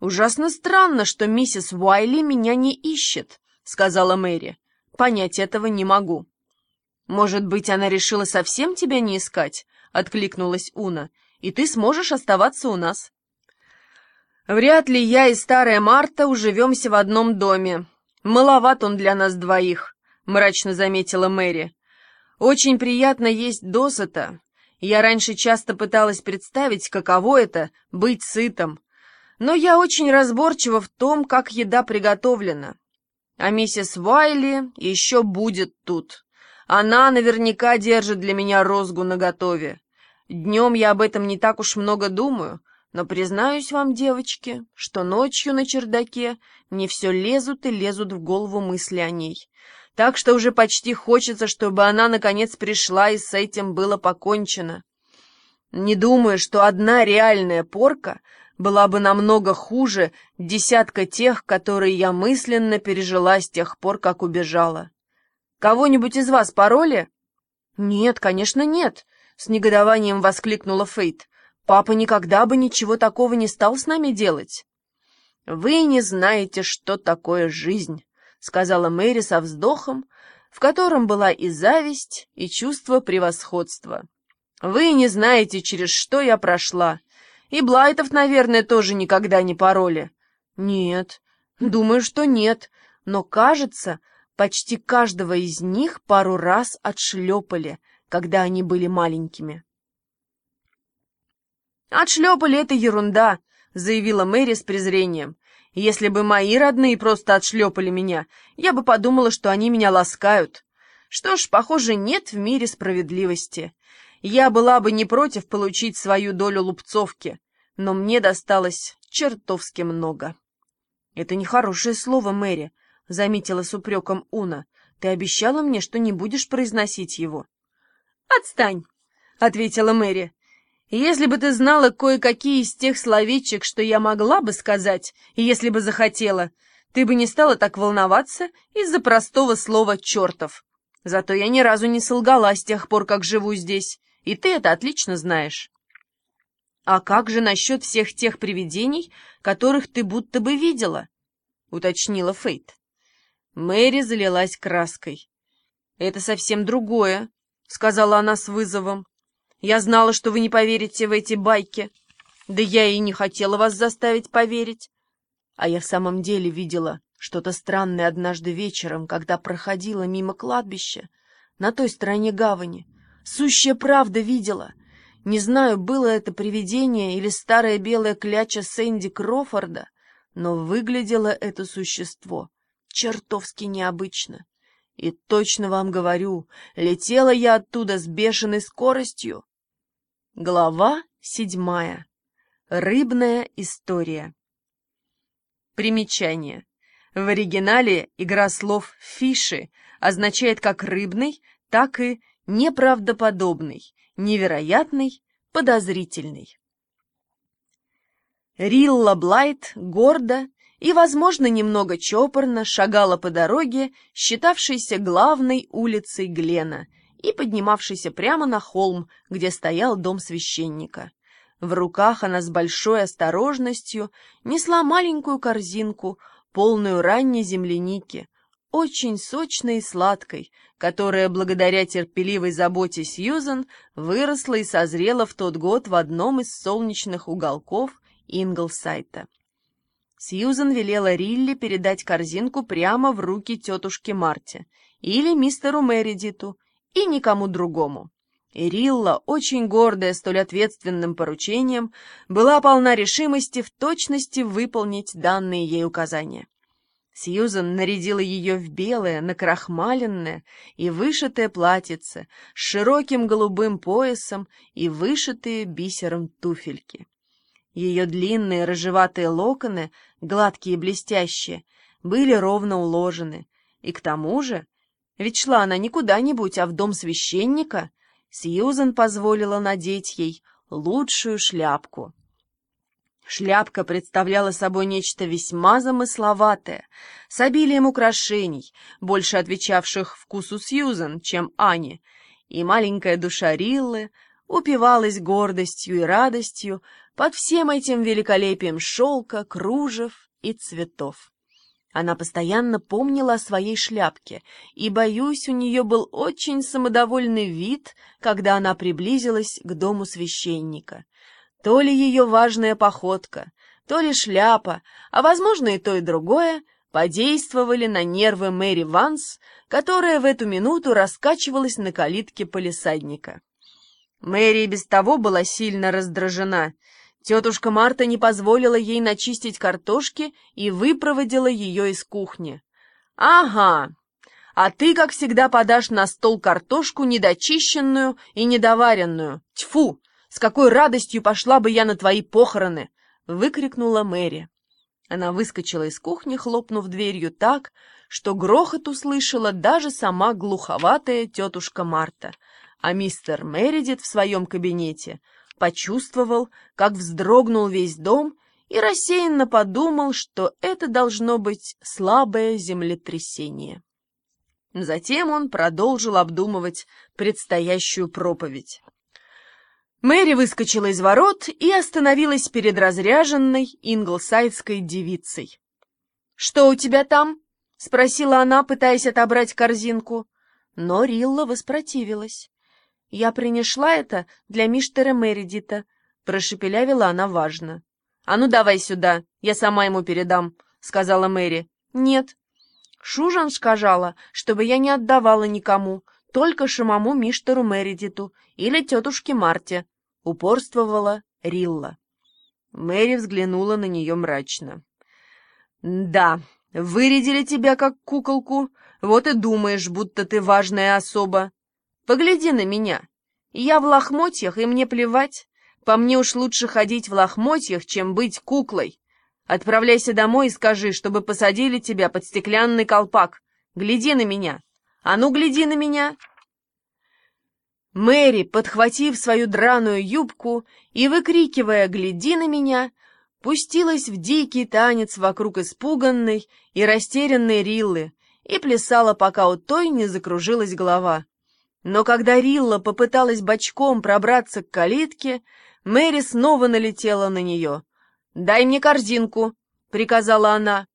«Ужасно странно, что миссис Уайли меня не ищет», — сказала Мэри. «Понять этого не могу». «Может быть, она решила совсем тебя не искать?» — откликнулась Уна. «И ты сможешь оставаться у нас». «Вряд ли я и старая Марта уживемся в одном доме. Маловат он для нас двоих», — мрачно заметила Мэри. «Очень приятно есть досыта. Я раньше часто пыталась представить, каково это — быть сытым. Но я очень разборчива в том, как еда приготовлена. А миссис Вайли еще будет тут». Она наверняка держит для меня розгу наготове. Днем я об этом не так уж много думаю, но признаюсь вам, девочки, что ночью на чердаке мне все лезут и лезут в голову мысли о ней. Так что уже почти хочется, чтобы она наконец пришла и с этим было покончено. Не думаю, что одна реальная порка была бы намного хуже десятка тех, которые я мысленно пережила с тех пор, как убежала. Кого-нибудь из вас пароли?» «Нет, конечно, нет», — с негодованием воскликнула Фейт. «Папа никогда бы ничего такого не стал с нами делать». «Вы не знаете, что такое жизнь», — сказала Мэри со вздохом, в котором была и зависть, и чувство превосходства. «Вы не знаете, через что я прошла. И Блайтов, наверное, тоже никогда не пароли». «Нет, думаю, что нет, но, кажется, Почти каждого из них пару раз отшлепали, когда они были маленькими. «Отшлепали — это ерунда», — заявила Мэри с презрением. «Если бы мои родные просто отшлепали меня, я бы подумала, что они меня ласкают. Что ж, похоже, нет в мире справедливости. Я была бы не против получить свою долю лупцовки, но мне досталось чертовски много». «Это нехорошее слово, Мэри», — заметила с упреком Уна. «Ты обещала мне, что не будешь произносить его». «Отстань!» — ответила Мэри. «Если бы ты знала кое-какие из тех словечек, что я могла бы сказать, если бы захотела, ты бы не стала так волноваться из-за простого слова «чертов». Зато я ни разу не солгала с тех пор, как живу здесь, и ты это отлично знаешь». «А как же насчет всех тех привидений, которых ты будто бы видела?» — уточнила Фейт. Мэри залилась краской. «Это совсем другое», — сказала она с вызовом. «Я знала, что вы не поверите в эти байки. Да я и не хотела вас заставить поверить. А я в самом деле видела что-то странное однажды вечером, когда проходила мимо кладбища на той стороне гавани. Сущая правда видела. Не знаю, было это привидение или старая белая кляча Сэнди Крофорда, но выглядело это существо чертовски необычно. И точно вам говорю, летела я оттуда с бешеной скоростью. Глава седьмая. Рыбная история. Примечание. В оригинале игра слов «фиши» означает как рыбный, так и неправдоподобный, невероятный, подозрительный. Рилла Блайт гордо и, возможно, немного чопорно шагала по дороге, считавшейся главной улицей Глена и поднимавшейся прямо на холм, где стоял дом священника. В руках она с большой осторожностью несла маленькую корзинку, полную ранней земляники, очень сочной и сладкой, которая, благодаря терпеливой заботе Сьюзен, выросла и созрела в тот год в одном из солнечных уголков Инглсайта. Сьюзен велела Рилли передать корзинку прямо в руки тетушке Марте или мистеру Мередиту и никому другому. И Рилла, очень гордая столь ответственным поручением, была полна решимости в точности выполнить данные ей указания. Сьюзен нарядила ее в белое, накрахмаленное и вышитое платьице с широким голубым поясом и вышитые бисером туфельки. Ее длинные рыжеватые локоны, гладкие и блестящие, были ровно уложены. И к тому же, ведь шла она не куда-нибудь, а в дом священника, Сьюзен позволила надеть ей лучшую шляпку. Шляпка представляла собой нечто весьма замысловатое, с обилием украшений, больше отвечавших вкусу Сьюзен, чем Ани, и маленькая душа Риллы упивалась гордостью и радостью, под всем этим великолепием шелка, кружев и цветов. Она постоянно помнила о своей шляпке, и, боюсь, у нее был очень самодовольный вид, когда она приблизилась к дому священника. То ли ее важная походка, то ли шляпа, а, возможно, и то, и другое, подействовали на нервы Мэри Ванс, которая в эту минуту раскачивалась на калитке полисадника. Мэри без того была сильно раздражена. Тетушка Марта не позволила ей начистить картошки и выпроводила ее из кухни. «Ага, а ты, как всегда, подашь на стол картошку недочищенную и недоваренную. Тьфу! С какой радостью пошла бы я на твои похороны!» — выкрикнула Мэри. Она выскочила из кухни, хлопнув дверью так, что грохот услышала даже сама глуховатая тетушка Марта, а мистер Мередит в своем кабинете почувствовал, как вздрогнул весь дом и рассеянно подумал, что это должно быть слабое землетрясение. Затем он продолжил обдумывать предстоящую проповедь. Мэри выскочила из ворот и остановилась перед разряженной инглсайдской девицей. «Что у тебя там?» — спросила она, пытаясь отобрать корзинку. Но Рилла воспротивилась. «Я принесла это для мистера Мередита», — прошепелявила она важно. «А ну давай сюда, я сама ему передам», — сказала Мэри. «Нет». Шужан сказала, чтобы я не отдавала никому, только самому мистеру Мередиту или тетушке Марте, — упорствовала Рилла. Мэри взглянула на нее мрачно. «Да, вырядили тебя как куколку, вот и думаешь, будто ты важная особа. Погляди на меня. Я в лохмотьях, и мне плевать. По мне уж лучше ходить в лохмотьях, чем быть куклой. Отправляйся домой и скажи, чтобы посадили тебя под стеклянный колпак. Гляди на меня. А ну, гляди на меня!» Мэри, подхватив свою драную юбку и выкрикивая «Гляди на меня!», пустилась в дикий танец вокруг испуганной и растерянной Риллы и плясала, пока у той не закружилась голова. Но когда Рилла попыталась бочком пробраться к калитке, Мэри снова налетела на нее. «Дай мне корзинку!» — приказала она.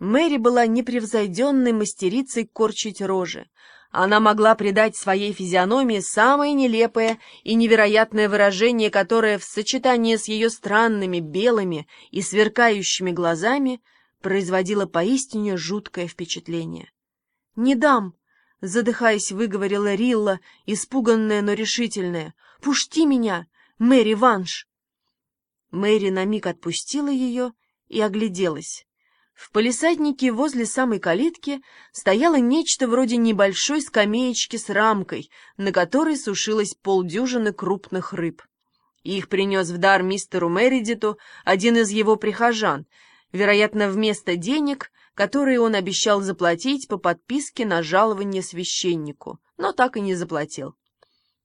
Мэри была непревзойденной мастерицей корчить рожи. Она могла придать своей физиономии самое нелепое и невероятное выражение, которое в сочетании с ее странными белыми и сверкающими глазами производило поистине жуткое впечатление. «Не дам!» — задыхаясь, выговорила Рилла, испуганная, но решительная. «Пусти меня, Мэри Ванш!» Мэри на миг отпустила ее и огляделась. В палисаднике возле самой калитки стояло нечто вроде небольшой скамеечки с рамкой, на которой сушилось полдюжины крупных рыб. Их принес в дар мистеру Мередиту один из его прихожан, вероятно, вместо денег, которые он обещал заплатить по подписке на жалование священнику, но так и не заплатил.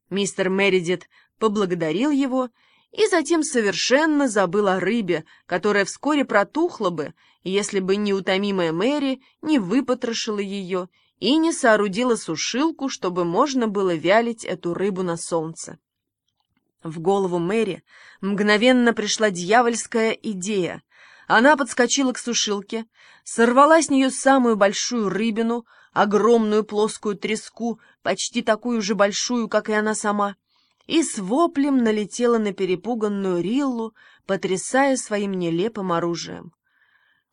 Мистер Мередит поблагодарил его и затем совершенно забыл о рыбе, которая вскоре протухла бы, если бы неутомимая Мэри не выпотрошила ее и не соорудила сушилку, чтобы можно было вялить эту рыбу на солнце. В голову Мэри мгновенно пришла дьявольская идея. Она подскочила к сушилке, сорвала с нее самую большую рыбину, огромную плоскую треску, почти такую же большую, как и она сама, и с воплем налетела на перепуганную Риллу, потрясая своим нелепым оружием.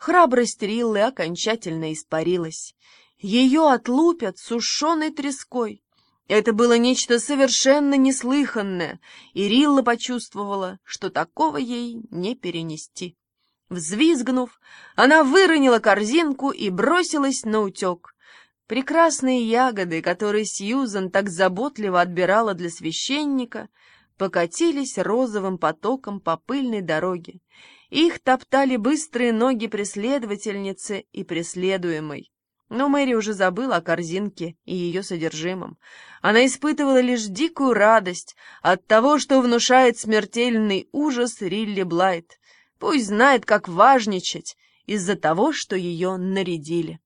Храбрость Риллы окончательно испарилась. Ее отлупят сушеной треской. Это было нечто совершенно неслыханное, и Рилла почувствовала, что такого ей не перенести. Взвизгнув, она выронила корзинку и бросилась на утек. Прекрасные ягоды, которые Сьюзан так заботливо отбирала для священника, покатились розовым потоком по пыльной дороге. Их топтали быстрые ноги преследовательницы и преследуемой. Но Мэри уже забыла о корзинке и ее содержимом. Она испытывала лишь дикую радость от того, что внушает смертельный ужас Рилли Блайт. Пусть знает, как важничать из-за того, что ее нарядили.